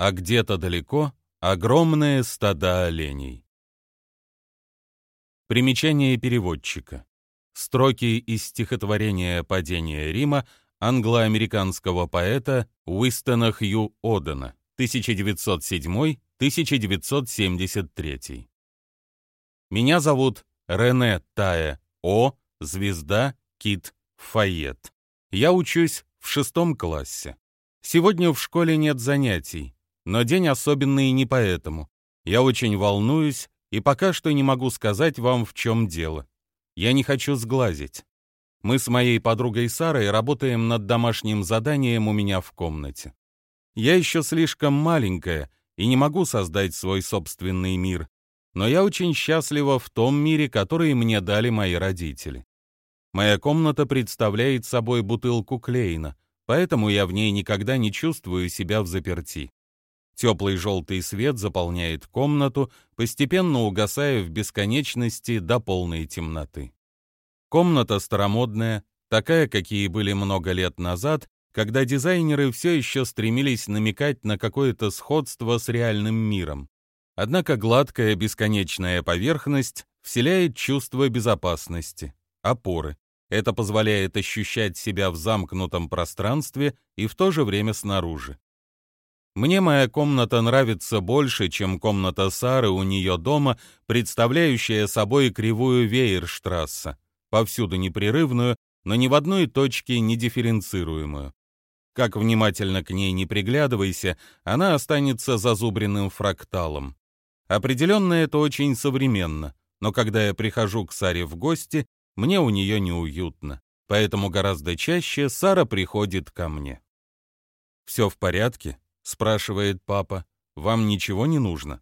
а где-то далеко огромные стада оленей. Примечание переводчика. Строки из стихотворения «Падение Рима» англо-американского поэта Уистона Хью Одена 1907-1973. Меня зовут Рене Тая О, звезда Кит Файет. Я учусь в шестом классе. Сегодня в школе нет занятий, но день особенный не поэтому. Я очень волнуюсь и пока что не могу сказать вам, в чем дело. Я не хочу сглазить. Мы с моей подругой Сарой работаем над домашним заданием у меня в комнате. Я еще слишком маленькая и не могу создать свой собственный мир, но я очень счастлива в том мире, который мне дали мои родители. Моя комната представляет собой бутылку Клейна, поэтому я в ней никогда не чувствую себя в заперти. Теплый желтый свет заполняет комнату, постепенно угасая в бесконечности до полной темноты. Комната старомодная, такая, какие были много лет назад, когда дизайнеры все еще стремились намекать на какое-то сходство с реальным миром. Однако гладкая бесконечная поверхность вселяет чувство безопасности, опоры. Это позволяет ощущать себя в замкнутом пространстве и в то же время снаружи. Мне моя комната нравится больше, чем комната Сары у нее дома, представляющая собой кривую веерштрасса, повсюду непрерывную, но ни в одной точке не дифференцируемую. Как внимательно к ней не приглядывайся, она останется зазубренным фракталом. Определенно это очень современно, но когда я прихожу к Саре в гости, мне у нее неуютно, поэтому гораздо чаще Сара приходит ко мне. «Все в порядке?» — спрашивает папа. «Вам ничего не нужно?»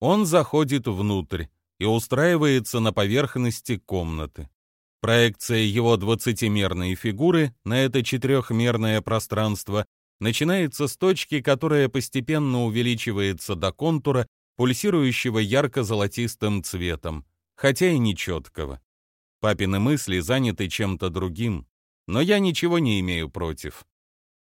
Он заходит внутрь и устраивается на поверхности комнаты. Проекция его двадцатимерной фигуры на это четырехмерное пространство начинается с точки, которая постепенно увеличивается до контура, пульсирующего ярко-золотистым цветом, хотя и нечеткого. Папины мысли заняты чем-то другим, но я ничего не имею против.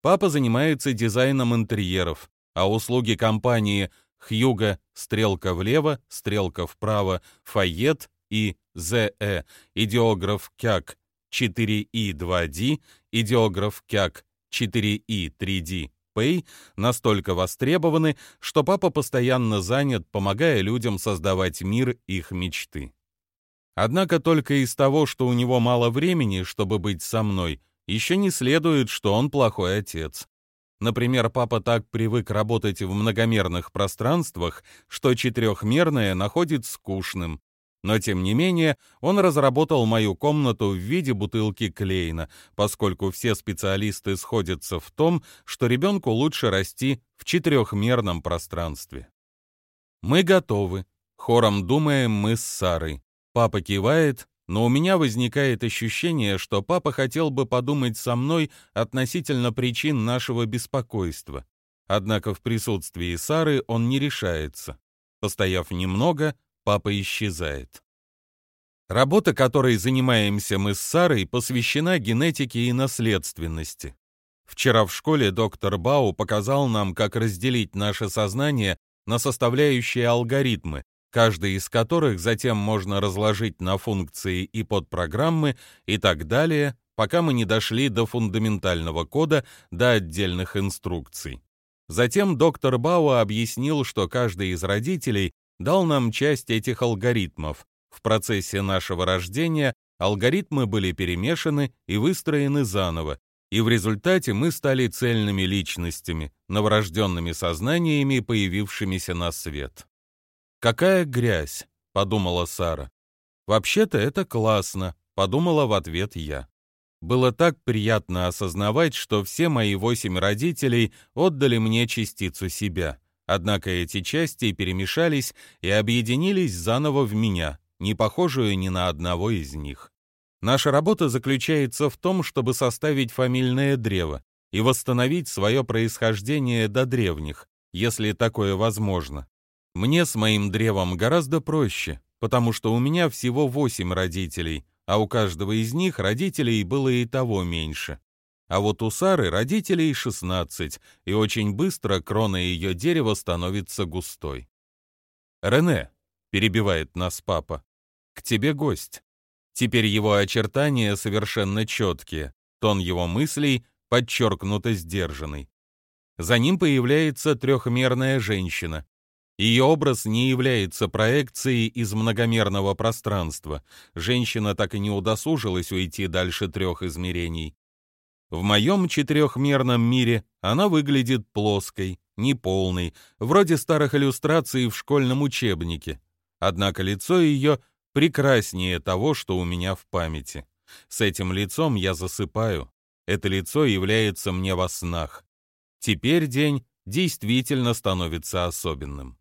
Папа занимается дизайном интерьеров, а услуги компании Хьюга «Стрелка влево», «Стрелка вправо», «Файет» и «ЗЭ», идеограф КЯК 4И2D, идеограф КЯК 4И3D Pay настолько востребованы, что папа постоянно занят, помогая людям создавать мир их мечты. Однако только из того, что у него мало времени, чтобы быть со мной – еще не следует, что он плохой отец. Например, папа так привык работать в многомерных пространствах, что четырехмерное находит скучным. Но, тем не менее, он разработал мою комнату в виде бутылки Клейна, поскольку все специалисты сходятся в том, что ребенку лучше расти в четырехмерном пространстве. Мы готовы. Хором думаем мы с Сарой. Папа кивает, но у меня возникает ощущение, что папа хотел бы подумать со мной относительно причин нашего беспокойства. Однако в присутствии Сары он не решается. Постояв немного, папа исчезает. Работа, которой занимаемся мы с Сарой, посвящена генетике и наследственности. Вчера в школе доктор Бау показал нам, как разделить наше сознание на составляющие алгоритмы, каждый из которых затем можно разложить на функции и подпрограммы и так далее, пока мы не дошли до фундаментального кода, до отдельных инструкций. Затем доктор Бауа объяснил, что каждый из родителей дал нам часть этих алгоритмов. В процессе нашего рождения алгоритмы были перемешаны и выстроены заново, и в результате мы стали цельными личностями, новорожденными сознаниями, появившимися на свет. «Какая грязь!» — подумала Сара. «Вообще-то это классно», — подумала в ответ я. Было так приятно осознавать, что все мои восемь родителей отдали мне частицу себя. Однако эти части перемешались и объединились заново в меня, не похожую ни на одного из них. Наша работа заключается в том, чтобы составить фамильное древо и восстановить свое происхождение до древних, если такое возможно. Мне с моим древом гораздо проще, потому что у меня всего восемь родителей, а у каждого из них родителей было и того меньше. А вот у Сары родителей 16, и очень быстро крона ее дерева становится густой. «Рене», — перебивает нас папа, — «к тебе гость». Теперь его очертания совершенно четкие, тон его мыслей подчеркнуто сдержанный. За ним появляется трехмерная женщина. Ее образ не является проекцией из многомерного пространства. Женщина так и не удосужилась уйти дальше трех измерений. В моем четырехмерном мире она выглядит плоской, неполной, вроде старых иллюстраций в школьном учебнике. Однако лицо ее прекраснее того, что у меня в памяти. С этим лицом я засыпаю. Это лицо является мне во снах. Теперь день действительно становится особенным.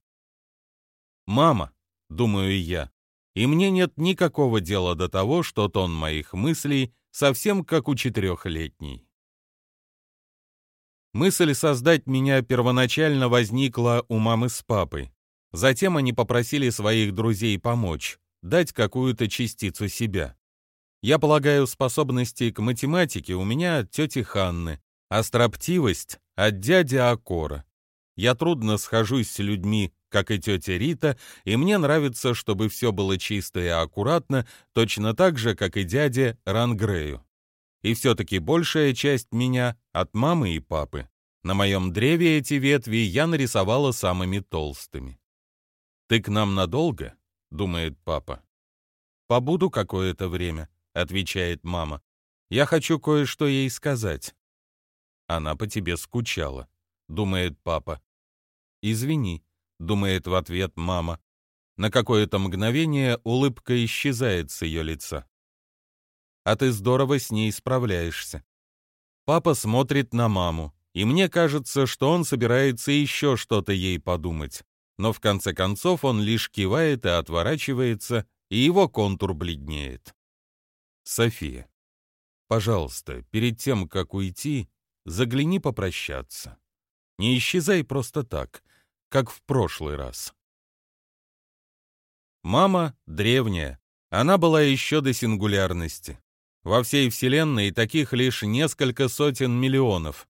«Мама», — думаю я, и мне нет никакого дела до того, что тон моих мыслей совсем как у четырехлетней. Мысль создать меня первоначально возникла у мамы с папой. Затем они попросили своих друзей помочь, дать какую-то частицу себя. Я полагаю, способности к математике у меня от тети Ханны, а строптивость — от дяди Акора. Я трудно схожусь с людьми, как и тетя Рита, и мне нравится, чтобы все было чисто и аккуратно, точно так же, как и дяде Рангрею. И все-таки большая часть меня от мамы и папы. На моем древе эти ветви я нарисовала самыми толстыми. «Ты к нам надолго?» — думает папа. «Побуду какое-то время», — отвечает мама. «Я хочу кое-что ей сказать». «Она по тебе скучала», — думает папа. «Извини», думает в ответ мама. На какое-то мгновение улыбка исчезает с ее лица. А ты здорово с ней справляешься. Папа смотрит на маму, и мне кажется, что он собирается еще что-то ей подумать. Но в конце концов он лишь кивает и отворачивается, и его контур бледнеет. София, пожалуйста, перед тем, как уйти, загляни попрощаться. Не исчезай просто так как в прошлый раз. Мама древняя, она была еще до сингулярности. Во всей Вселенной таких лишь несколько сотен миллионов.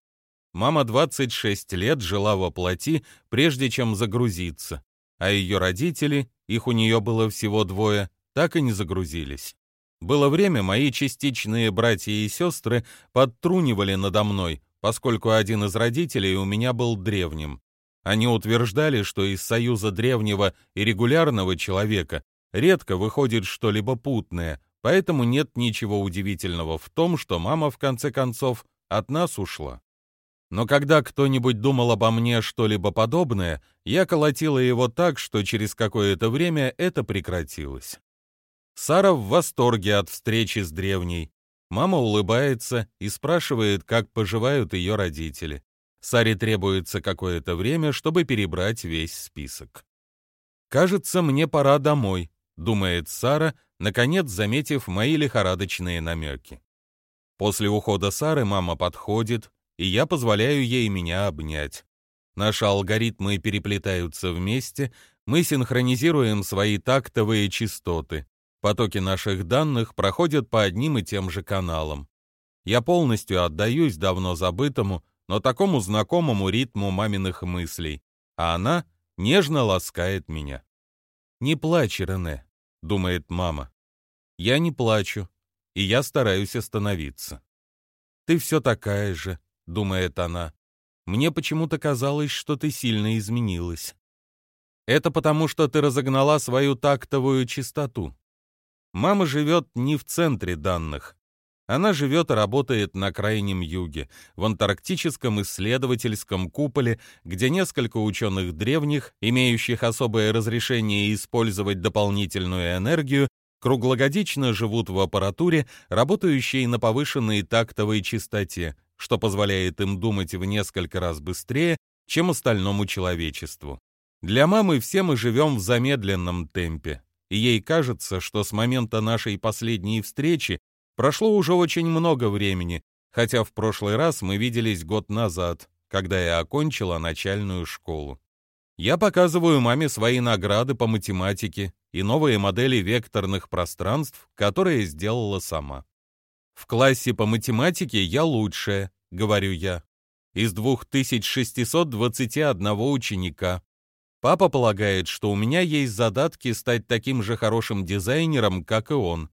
Мама 26 лет жила во плоти, прежде чем загрузиться, а ее родители, их у нее было всего двое, так и не загрузились. Было время, мои частичные братья и сестры подтрунивали надо мной, поскольку один из родителей у меня был древним. Они утверждали, что из союза древнего и регулярного человека редко выходит что-либо путное, поэтому нет ничего удивительного в том, что мама, в конце концов, от нас ушла. Но когда кто-нибудь думал обо мне что-либо подобное, я колотила его так, что через какое-то время это прекратилось. Сара в восторге от встречи с древней. Мама улыбается и спрашивает, как поживают ее родители. Саре требуется какое-то время, чтобы перебрать весь список. «Кажется, мне пора домой», — думает Сара, наконец заметив мои лихорадочные намеки. После ухода Сары мама подходит, и я позволяю ей меня обнять. Наши алгоритмы переплетаются вместе, мы синхронизируем свои тактовые частоты. Потоки наших данных проходят по одним и тем же каналам. Я полностью отдаюсь давно забытому, но такому знакомому ритму маминых мыслей, а она нежно ласкает меня. «Не плачь, Рене», — думает мама. Я не плачу, и я стараюсь остановиться. «Ты все такая же», — думает она. «Мне почему-то казалось, что ты сильно изменилась». Это потому, что ты разогнала свою тактовую частоту. Мама живет не в центре данных, она живет и работает на крайнем юге, в антарктическом исследовательском куполе, где несколько ученых древних, имеющих особое разрешение использовать дополнительную энергию, круглогодично живут в аппаратуре, работающей на повышенной тактовой частоте, что позволяет им думать в несколько раз быстрее, чем остальному человечеству. Для мамы все мы живем в замедленном темпе, ей кажется, что с момента нашей последней встречи Прошло уже очень много времени, хотя в прошлый раз мы виделись год назад, когда я окончила начальную школу. Я показываю маме свои награды по математике и новые модели векторных пространств, которые сделала сама. В классе по математике я лучшая, говорю я. Из 2621 ученика. Папа полагает, что у меня есть задатки стать таким же хорошим дизайнером, как и он.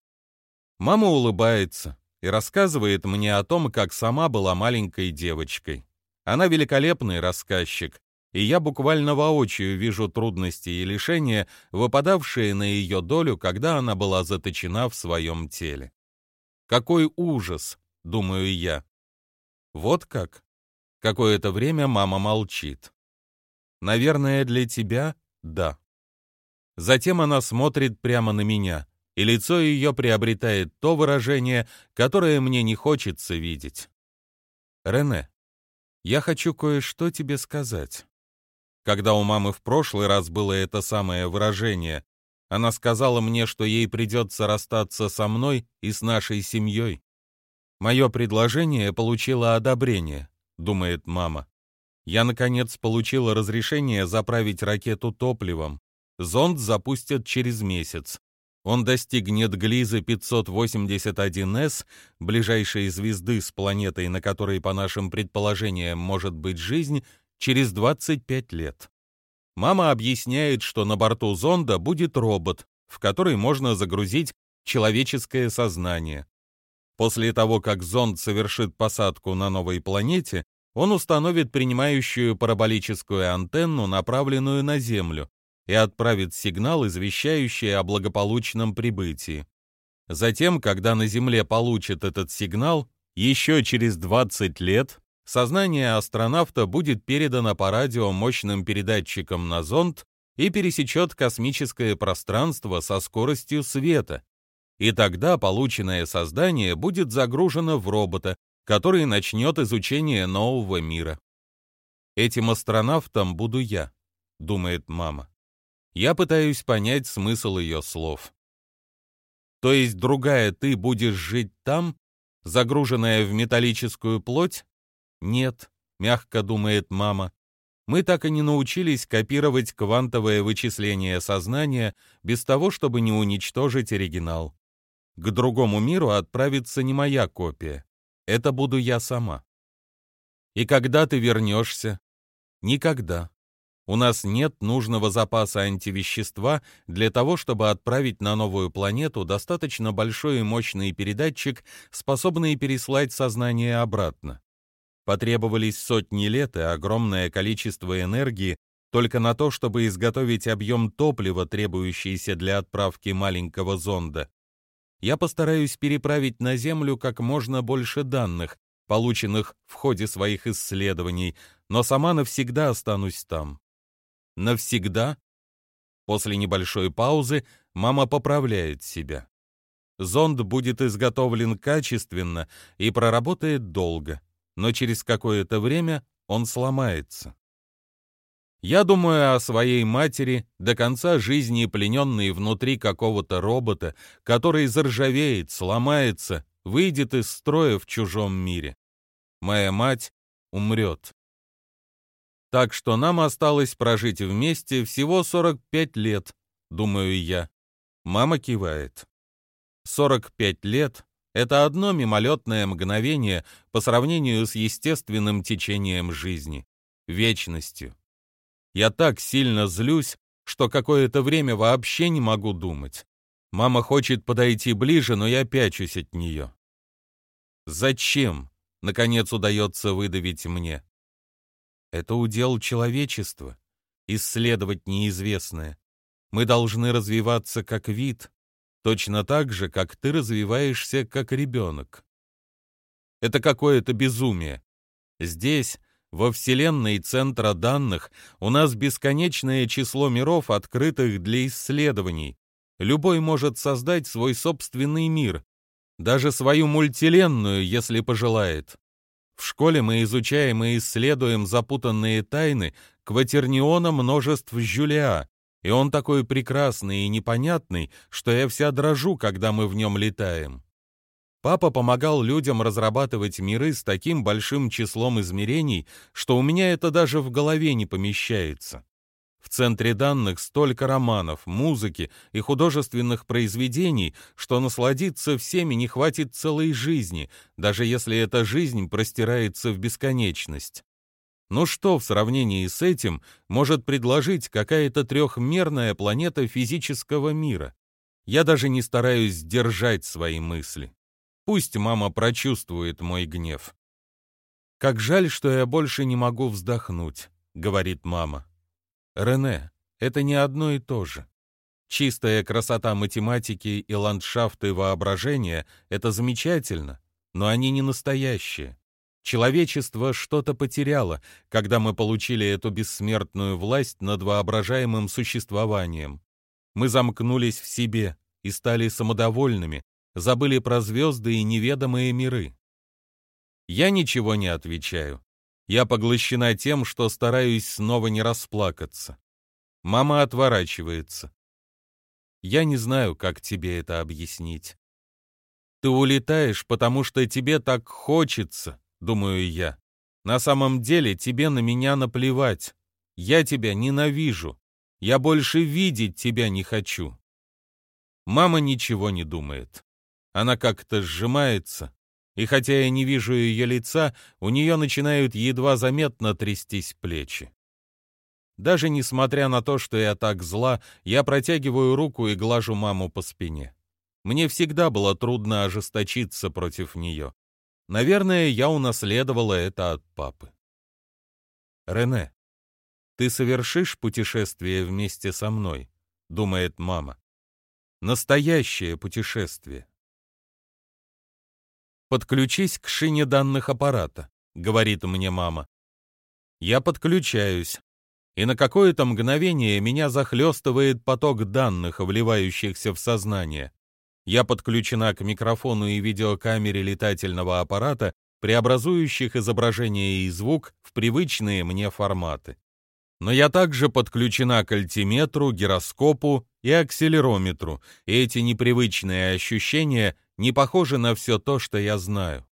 Мама улыбается и рассказывает мне о том, как сама была маленькой девочкой. Она великолепный рассказчик, и я буквально воочию вижу трудности и лишения, выпадавшие на ее долю, когда она была заточена в своем теле. Какой ужас, думаю я. Вот как. Какое-то время мама молчит. Наверное, для тебя — да. Затем она смотрит прямо на меня, и лицо ее приобретает то выражение, которое мне не хочется видеть. Рене, я хочу кое-что тебе сказать. Когда у мамы в прошлый раз было это самое выражение, она сказала мне, что ей придется расстаться со мной и с нашей семьей. Мое предложение получило одобрение, думает мама. Я, наконец, получила разрешение заправить ракету топливом. Зонд запустят через месяц. Он достигнет Глизы 581С, ближайшей звезды с планетой, на которой, по нашим предположениям, может быть жизнь, через 25 лет. Мама объясняет, что на борту зонда будет робот, в который можно загрузить человеческое сознание. После того, как зонд совершит посадку на новой планете, он установит принимающую параболическую антенну, направленную на Землю, и отправит сигнал, извещающий о благополучном прибытии. Затем, когда на Земле получит этот сигнал, еще через 20 лет сознание астронавта будет передано по радио мощным передатчикам на зонд и пересечет космическое пространство со скоростью света. И тогда полученное создание будет загружено в робота, который начнет изучение нового мира. Этим астронавтом буду я, думает мама. Я пытаюсь понять смысл ее слов. То есть другая ты будешь жить там, загруженная в металлическую плоть? Нет, мягко думает мама. Мы так и не научились копировать квантовое вычисление сознания без того, чтобы не уничтожить оригинал. К другому миру отправится не моя копия. Это буду я сама. И когда ты вернешься? Никогда. У нас нет нужного запаса антивещества для того, чтобы отправить на новую планету достаточно большой и мощный передатчик, способный переслать сознание обратно. Потребовались сотни лет и огромное количество энергии только на то, чтобы изготовить объем топлива, требующийся для отправки маленького зонда. Я постараюсь переправить на Землю как можно больше данных, полученных в ходе своих исследований, но сама навсегда останусь там. Навсегда? После небольшой паузы мама поправляет себя. Зонд будет изготовлен качественно и проработает долго, но через какое-то время он сломается. Я думаю о своей матери, до конца жизни плененной внутри какого-то робота, который заржавеет, сломается, выйдет из строя в чужом мире. Моя мать умрет. Так что нам осталось прожить вместе всего 45 лет, думаю я. Мама кивает. 45 лет — это одно мимолетное мгновение по сравнению с естественным течением жизни, вечностью. Я так сильно злюсь, что какое-то время вообще не могу думать. Мама хочет подойти ближе, но я пячусь от нее. «Зачем?» — наконец удается выдавить мне. Это удел человечества, исследовать неизвестное. Мы должны развиваться как вид, точно так же, как ты развиваешься как ребенок. Это какое-то безумие. Здесь, во Вселенной Центра данных, у нас бесконечное число миров, открытых для исследований. Любой может создать свой собственный мир, даже свою мультиленную, если пожелает. В школе мы изучаем и исследуем запутанные тайны кватерниона множеств Жюлиа, и он такой прекрасный и непонятный, что я вся дрожу, когда мы в нем летаем. Папа помогал людям разрабатывать миры с таким большим числом измерений, что у меня это даже в голове не помещается. В центре данных столько романов, музыки и художественных произведений, что насладиться всеми не хватит целой жизни, даже если эта жизнь простирается в бесконечность. Ну что в сравнении с этим может предложить какая-то трехмерная планета физического мира? Я даже не стараюсь сдержать свои мысли. Пусть мама прочувствует мой гнев. «Как жаль, что я больше не могу вздохнуть», — говорит мама. «Рене, это не одно и то же. Чистая красота математики и ландшафты воображения — это замечательно, но они не настоящие. Человечество что-то потеряло, когда мы получили эту бессмертную власть над воображаемым существованием. Мы замкнулись в себе и стали самодовольными, забыли про звезды и неведомые миры. Я ничего не отвечаю. Я поглощена тем, что стараюсь снова не расплакаться. Мама отворачивается. Я не знаю, как тебе это объяснить. Ты улетаешь, потому что тебе так хочется, думаю я. На самом деле тебе на меня наплевать. Я тебя ненавижу. Я больше видеть тебя не хочу. Мама ничего не думает. Она как-то сжимается, и хотя я не вижу ее лица, у нее начинают едва заметно трястись плечи. Даже несмотря на то, что я так зла, я протягиваю руку и глажу маму по спине. Мне всегда было трудно ожесточиться против нее. Наверное, я унаследовала это от папы. «Рене, ты совершишь путешествие вместе со мной?» — думает мама. «Настоящее путешествие». «Подключись к шине данных аппарата», — говорит мне мама. Я подключаюсь, и на какое-то мгновение меня захлестывает поток данных, вливающихся в сознание. Я подключена к микрофону и видеокамере летательного аппарата, преобразующих изображение и звук в привычные мне форматы. Но я также подключена к альтиметру, гироскопу и акселерометру, и эти непривычные ощущения не похожи на все то, что я знаю.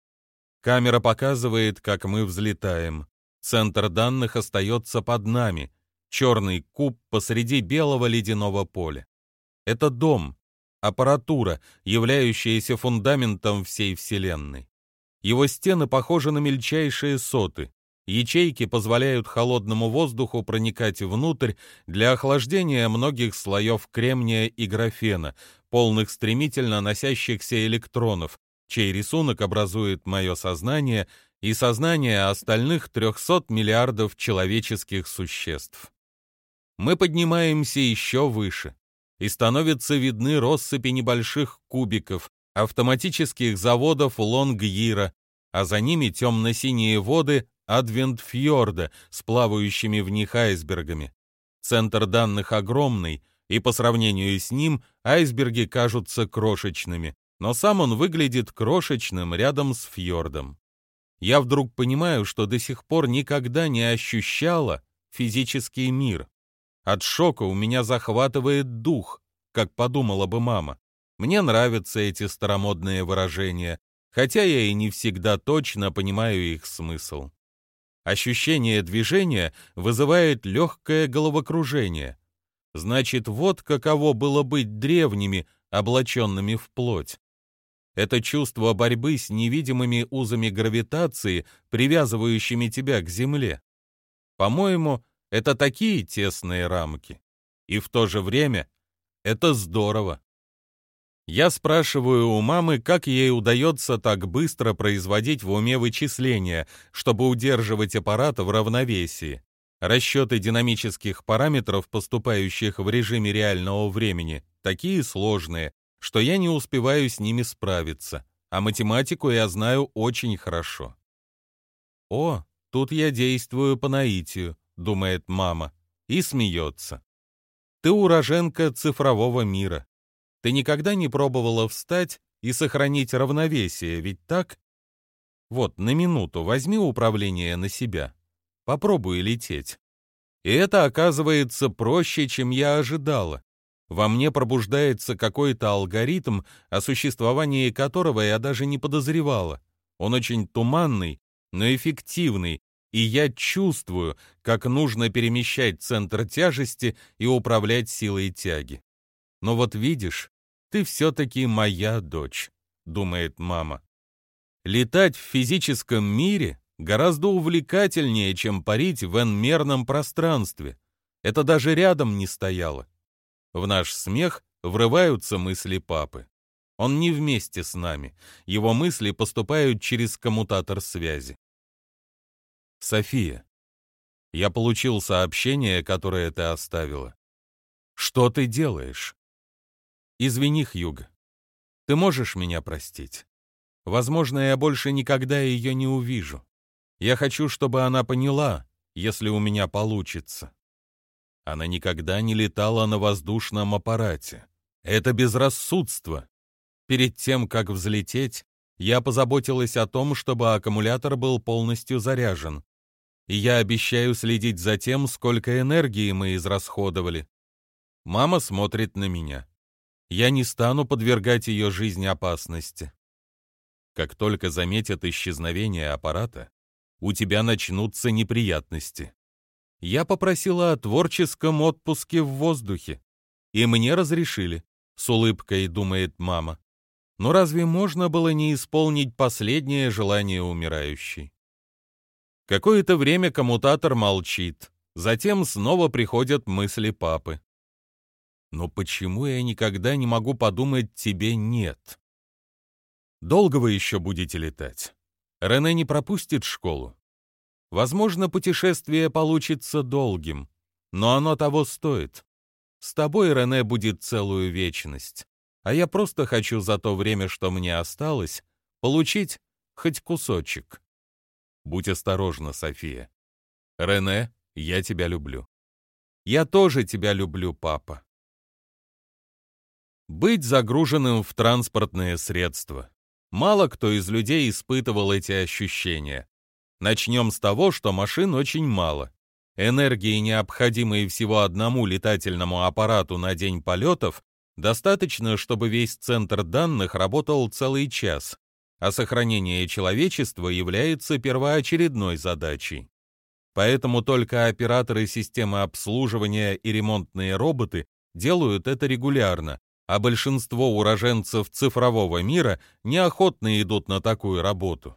Камера показывает, как мы взлетаем. Центр данных остается под нами. Черный куб посреди белого ледяного поля. Это дом, аппаратура, являющаяся фундаментом всей Вселенной. Его стены похожи на мельчайшие соты. Ячейки позволяют холодному воздуху проникать внутрь для охлаждения многих слоев кремния и графена, полных стремительно носящихся электронов, чей рисунок образует мое сознание и сознание остальных 300 миллиардов человеческих существ. Мы поднимаемся еще выше и становятся видны россыпи небольших кубиков, автоматических заводов Лонгьира, а за ними темно-синие воды Адвент-фьорда с плавающими в них айсбергами. Центр данных огромный, и по сравнению с ним айсберги кажутся крошечными, но сам он выглядит крошечным рядом с фьордом. Я вдруг понимаю, что до сих пор никогда не ощущала физический мир. От шока у меня захватывает дух, как подумала бы мама. Мне нравятся эти старомодные выражения, хотя я и не всегда точно понимаю их смысл. Ощущение движения вызывает легкое головокружение. Значит, вот каково было быть древними, облаченными в плоть. Это чувство борьбы с невидимыми узами гравитации, привязывающими тебя к Земле. По-моему, это такие тесные рамки. И в то же время это здорово. Я спрашиваю у мамы, как ей удается так быстро производить в уме вычисления, чтобы удерживать аппарат в равновесии. Расчеты динамических параметров, поступающих в режиме реального времени, такие сложные, что я не успеваю с ними справиться, а математику я знаю очень хорошо. О, тут я действую по наитию, думает мама, и смеется. Ты уроженка цифрового мира. Ты никогда не пробовала встать и сохранить равновесие, ведь так? Вот, на минуту возьми управление на себя. Попробуй лететь. И это оказывается проще, чем я ожидала. Во мне пробуждается какой-то алгоритм, о существовании которого я даже не подозревала. Он очень туманный, но эффективный, и я чувствую, как нужно перемещать центр тяжести и управлять силой тяги. Но вот видишь, ты все-таки моя дочь, думает мама. Летать в физическом мире гораздо увлекательнее, чем парить в энмерном пространстве. Это даже рядом не стояло. В наш смех врываются мысли папы. Он не вместе с нами. Его мысли поступают через коммутатор связи. София, я получил сообщение, которое ты оставила. Что ты делаешь? Извини, Хьюго. Ты можешь меня простить? Возможно, я больше никогда ее не увижу. Я хочу, чтобы она поняла, если у меня получится. Она никогда не летала на воздушном аппарате. Это безрассудство. Перед тем, как взлететь, я позаботилась о том, чтобы аккумулятор был полностью заряжен. И я обещаю следить за тем, сколько энергии мы израсходовали. Мама смотрит на меня. Я не стану подвергать ее жизни опасности. Как только заметят исчезновение аппарата, у тебя начнутся неприятности. Я попросила о творческом отпуске в воздухе, и мне разрешили, с улыбкой думает мама. Но разве можно было не исполнить последнее желание умирающей? Какое-то время коммутатор молчит, затем снова приходят мысли папы. Но почему я никогда не могу подумать тебе «нет»? Долго вы еще будете летать? Рене не пропустит школу? Возможно, путешествие получится долгим, но оно того стоит. С тобой, Рене, будет целую вечность, а я просто хочу за то время, что мне осталось, получить хоть кусочек. Будь осторожна, София. Рене, я тебя люблю. Я тоже тебя люблю, папа. Быть загруженным в транспортные средства. Мало кто из людей испытывал эти ощущения. Начнем с того, что машин очень мало. Энергии, необходимой всего одному летательному аппарату на день полетов, достаточно, чтобы весь центр данных работал целый час, а сохранение человечества является первоочередной задачей. Поэтому только операторы системы обслуживания и ремонтные роботы делают это регулярно, а большинство уроженцев цифрового мира неохотно идут на такую работу.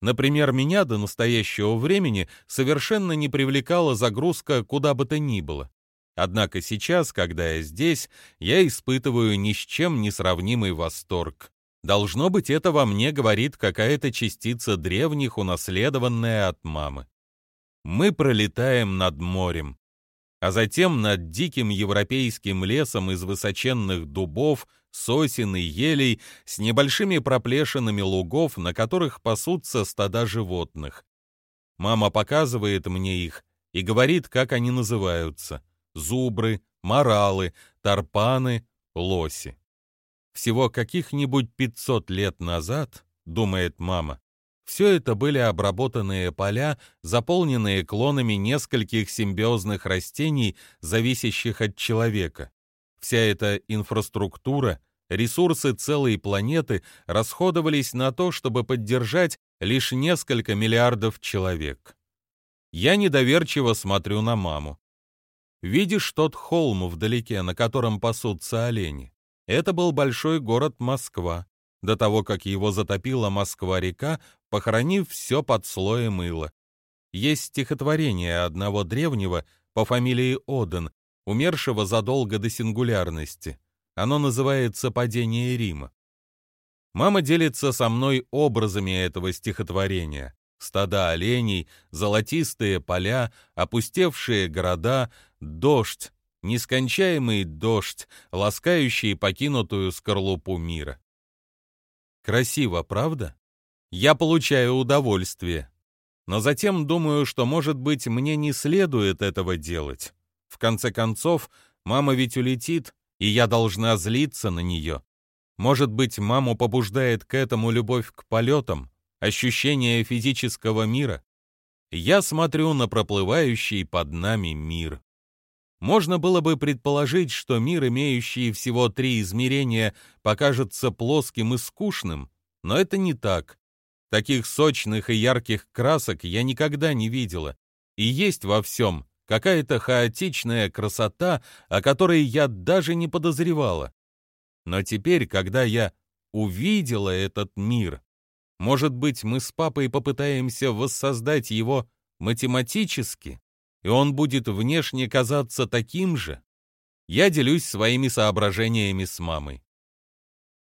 Например, меня до настоящего времени совершенно не привлекала загрузка куда бы то ни было. Однако сейчас, когда я здесь, я испытываю ни с чем не сравнимый восторг. Должно быть, это во мне говорит какая-то частица древних, унаследованная от мамы. Мы пролетаем над морем, а затем над диким европейским лесом из высоченных дубов, сосен и елей с небольшими проплешинами лугов, на которых пасутся стада животных. Мама показывает мне их и говорит, как они называются. Зубры, моралы, тарпаны, лоси. Всего каких-нибудь 500 лет назад, думает мама, все это были обработанные поля, заполненные клонами нескольких симбиозных растений, зависящих от человека. Вся эта инфраструктура, ресурсы целой планеты расходовались на то, чтобы поддержать лишь несколько миллиардов человек. Я недоверчиво смотрю на маму. Видишь тот холм вдалеке, на котором пасутся олени? Это был большой город Москва, до того, как его затопила Москва-река, похоронив все под слоем мыла. Есть стихотворение одного древнего по фамилии Оден, умершего задолго до сингулярности. Оно называется «Падение Рима». Мама делится со мной образами этого стихотворения. Стада оленей, золотистые поля, опустевшие города, дождь, нескончаемый дождь, ласкающий покинутую скорлупу мира. Красиво, правда? Я получаю удовольствие. Но затем думаю, что, может быть, мне не следует этого делать. В конце концов, мама ведь улетит, и я должна злиться на нее. Может быть, маму побуждает к этому любовь к полетам, ощущение физического мира. Я смотрю на проплывающий под нами мир. Можно было бы предположить, что мир, имеющий всего три измерения, покажется плоским и скучным, но это не так. Таких сочных и ярких красок я никогда не видела. И есть во всем какая-то хаотичная красота, о которой я даже не подозревала. Но теперь, когда я увидела этот мир, может быть, мы с папой попытаемся воссоздать его математически, и он будет внешне казаться таким же? Я делюсь своими соображениями с мамой.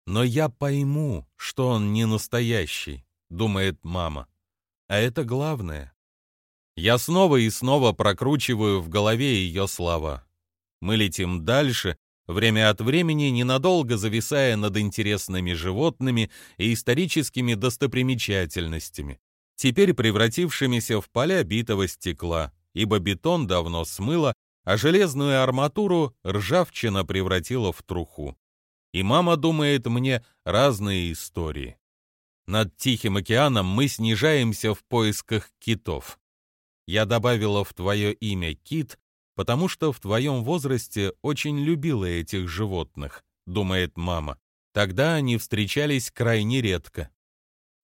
Но я пойму, что он не настоящий, думает мама. А это главное. Я снова и снова прокручиваю в голове ее слова. Мы летим дальше, время от времени ненадолго зависая над интересными животными и историческими достопримечательностями, теперь превратившимися в поля битого стекла, ибо бетон давно смыло, а железную арматуру ржавчина превратила в труху. И мама думает мне разные истории. Над Тихим океаном мы снижаемся в поисках китов. Я добавила в твое имя кит, потому что в твоем возрасте очень любила этих животных, думает мама. Тогда они встречались крайне редко.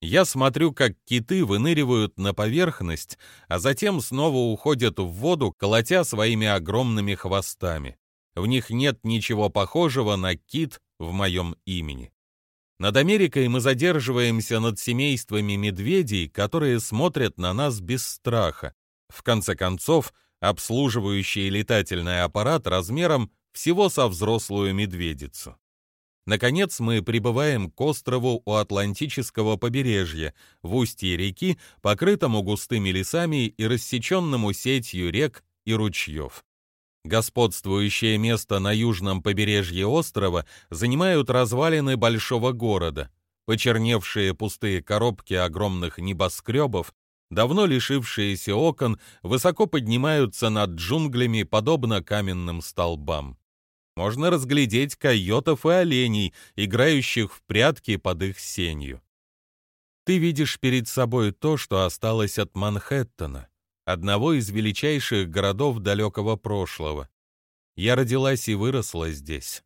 Я смотрю, как киты выныривают на поверхность, а затем снова уходят в воду, колотя своими огромными хвостами. В них нет ничего похожего на кит в моем имени. Над Америкой мы задерживаемся над семействами медведей, которые смотрят на нас без страха. В конце концов, обслуживающий летательный аппарат размером всего со взрослую медведицу. Наконец мы прибываем к острову у Атлантического побережья, в устье реки, покрытому густыми лесами и рассеченному сетью рек и ручьев. Господствующее место на южном побережье острова занимают развалины большого города. Почерневшие пустые коробки огромных небоскребов давно лишившиеся окон, высоко поднимаются над джунглями, подобно каменным столбам. Можно разглядеть койотов и оленей, играющих в прятки под их сенью. Ты видишь перед собой то, что осталось от Манхэттена, одного из величайших городов далекого прошлого. Я родилась и выросла здесь.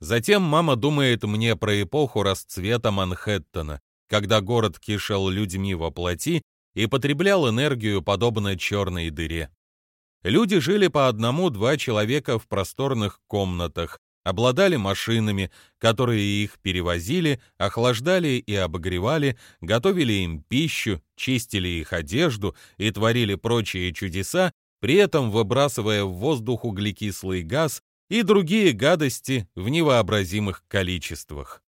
Затем мама думает мне про эпоху расцвета Манхэттена, когда город кишел людьми во плоти и потреблял энергию подобно черной дыре. Люди жили по одному-два человека в просторных комнатах, обладали машинами, которые их перевозили, охлаждали и обогревали, готовили им пищу, чистили их одежду и творили прочие чудеса, при этом выбрасывая в воздух углекислый газ и другие гадости в невообразимых количествах.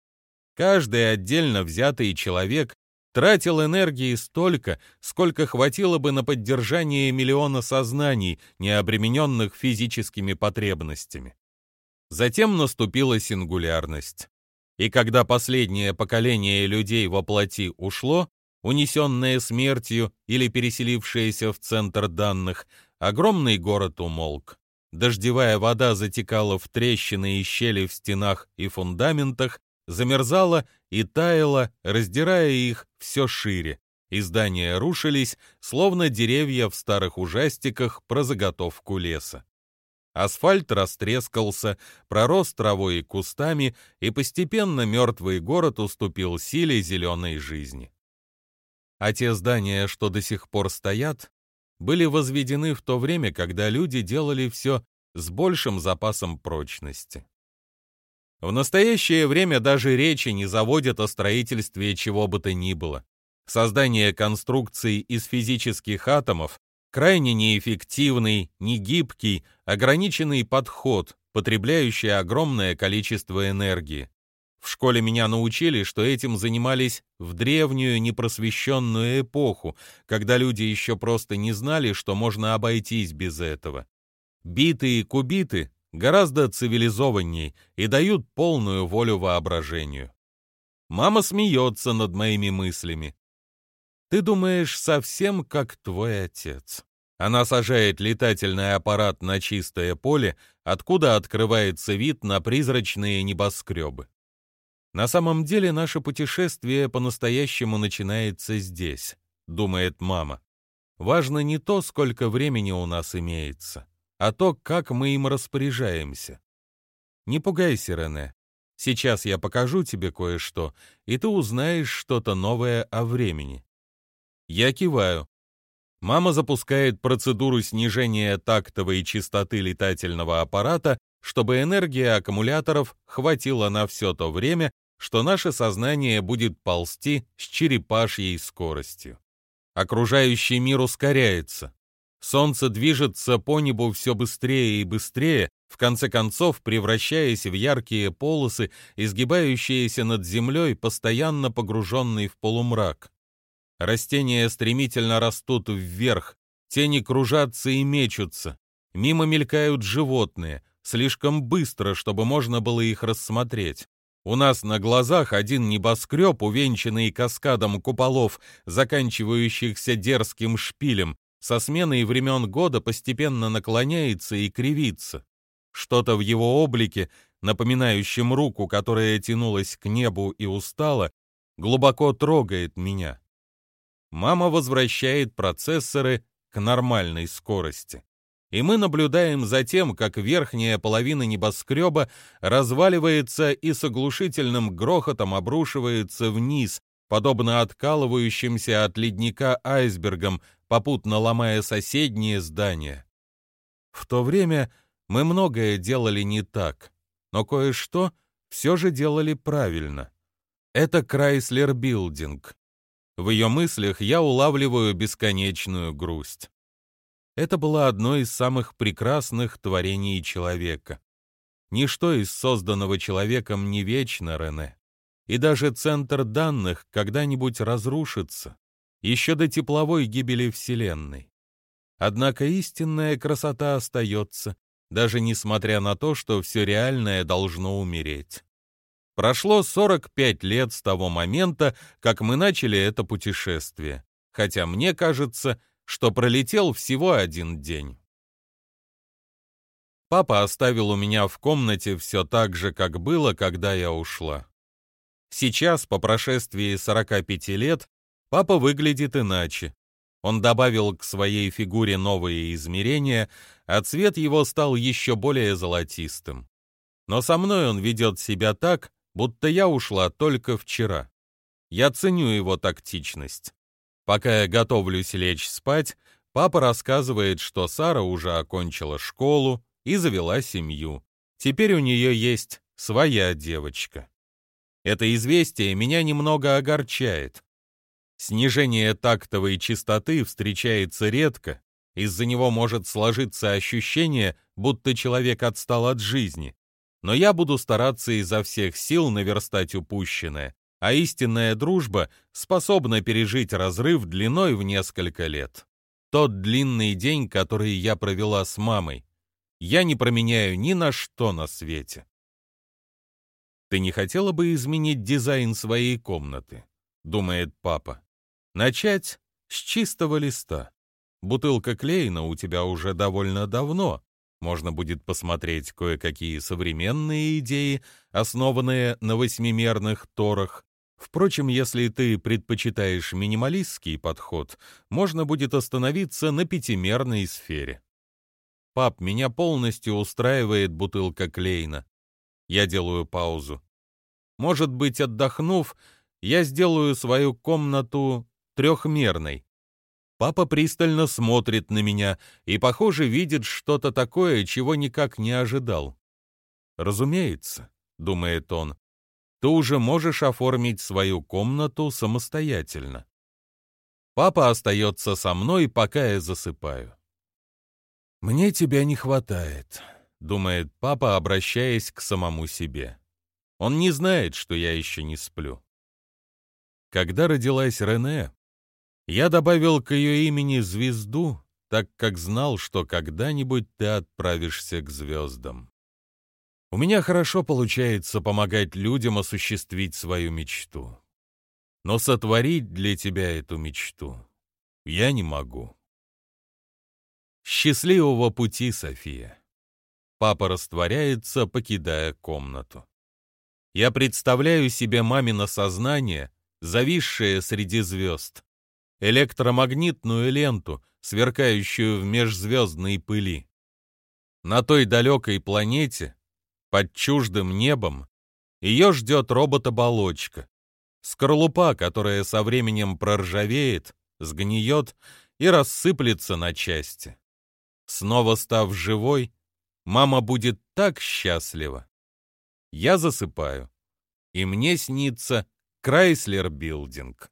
Каждый отдельно взятый человек тратил энергии столько, сколько хватило бы на поддержание миллиона сознаний, не обремененных физическими потребностями. Затем наступила сингулярность. И когда последнее поколение людей во плоти ушло, унесенное смертью или переселившееся в центр данных, огромный город умолк. Дождевая вода затекала в трещины и щели в стенах и фундаментах, замерзала и таяла, раздирая их все шире, и здания рушились, словно деревья в старых ужастиках про заготовку леса. Асфальт растрескался, пророс травой и кустами, и постепенно мертвый город уступил силе зеленой жизни. А те здания, что до сих пор стоят, были возведены в то время, когда люди делали все с большим запасом прочности. В настоящее время даже речи не заводят о строительстве чего бы то ни было. Создание конструкций из физических атомов крайне неэффективный, негибкий, ограниченный подход, потребляющий огромное количество энергии. В школе меня научили, что этим занимались в древнюю непросвещенную эпоху, когда люди еще просто не знали, что можно обойтись без этого. Биты и кубиты гораздо цивилизованней и дают полную волю воображению. Мама смеется над моими мыслями. Ты думаешь совсем как твой отец. Она сажает летательный аппарат на чистое поле, откуда открывается вид на призрачные небоскребы. На самом деле наше путешествие по-настоящему начинается здесь, думает мама. Важно не то, сколько времени у нас имеется, а то, как мы им распоряжаемся. Не пугайся, Рене. Сейчас я покажу тебе кое-что, и ты узнаешь что-то новое о времени. Я киваю. Мама запускает процедуру снижения тактовой частоты летательного аппарата, чтобы энергия аккумуляторов хватила на все то время, что наше сознание будет ползти с черепашьей скоростью. Окружающий мир ускоряется. Солнце движется по небу все быстрее и быстрее, в конце концов превращаясь в яркие полосы, изгибающиеся над землей, постоянно погруженный в полумрак. Растения стремительно растут вверх, тени кружатся и мечутся. Мимо мелькают животные, слишком быстро, чтобы можно было их рассмотреть. У нас на глазах один небоскреб, увенчанный каскадом куполов, заканчивающихся дерзким шпилем, со сменой времен года постепенно наклоняется и кривится. Что-то в его облике, напоминающем руку, которая тянулась к небу и устала, глубоко трогает меня. Мама возвращает процессоры к нормальной скорости. И мы наблюдаем за тем, как верхняя половина небоскреба разваливается и с оглушительным грохотом обрушивается вниз, подобно откалывающимся от ледника айсбергам, попутно ломая соседние здания. В то время мы многое делали не так, но кое-что все же делали правильно. Это Крайслер Билдинг. В ее мыслях я улавливаю бесконечную грусть. Это было одно из самых прекрасных творений человека. Ничто из созданного человеком не вечно, Рене. И даже центр данных когда-нибудь разрушится, еще до тепловой гибели Вселенной. Однако истинная красота остается, даже несмотря на то, что все реальное должно умереть. Прошло 45 лет с того момента, как мы начали это путешествие, хотя мне кажется, что пролетел всего один день. Папа оставил у меня в комнате все так же, как было, когда я ушла. Сейчас, по прошествии 45 лет, папа выглядит иначе. Он добавил к своей фигуре новые измерения, а цвет его стал еще более золотистым. Но со мной он ведет себя так, будто я ушла только вчера. Я ценю его тактичность. Пока я готовлюсь лечь спать, папа рассказывает, что Сара уже окончила школу и завела семью. Теперь у нее есть своя девочка. Это известие меня немного огорчает. Снижение тактовой частоты встречается редко, из-за него может сложиться ощущение, будто человек отстал от жизни но я буду стараться изо всех сил наверстать упущенное, а истинная дружба способна пережить разрыв длиной в несколько лет. Тот длинный день, который я провела с мамой, я не променяю ни на что на свете. «Ты не хотела бы изменить дизайн своей комнаты?» — думает папа. «Начать с чистого листа. Бутылка Клейна у тебя уже довольно давно, можно будет посмотреть кое-какие современные идеи, основанные на восьмимерных торах. Впрочем, если ты предпочитаешь минималистский подход, можно будет остановиться на пятимерной сфере. Пап, меня полностью устраивает бутылка Клейна. Я делаю паузу. Может быть, отдохнув, я сделаю свою комнату трехмерной. Папа пристально смотрит на меня и, похоже, видит что-то такое, чего никак не ожидал. «Разумеется», — думает он, — «ты уже можешь оформить свою комнату самостоятельно». Папа остается со мной, пока я засыпаю. «Мне тебя не хватает», — думает папа, обращаясь к самому себе. Он не знает, что я еще не сплю. Когда родилась Рене, я добавил к ее имени звезду, так как знал, что когда-нибудь ты отправишься к звездам. У меня хорошо получается помогать людям осуществить свою мечту. Но сотворить для тебя эту мечту я не могу. Счастливого пути, София. Папа растворяется, покидая комнату. Я представляю себе мамино сознание, зависшее среди звезд, электромагнитную ленту, сверкающую в межзвездной пыли. На той далекой планете, под чуждым небом, Ее ждет робот-оболочка. Скорлупа, которая со временем проржавеет, сгниет и рассыплется на части. Снова став живой, мама будет так счастлива. Я засыпаю, и мне снится Крайслер Билдинг.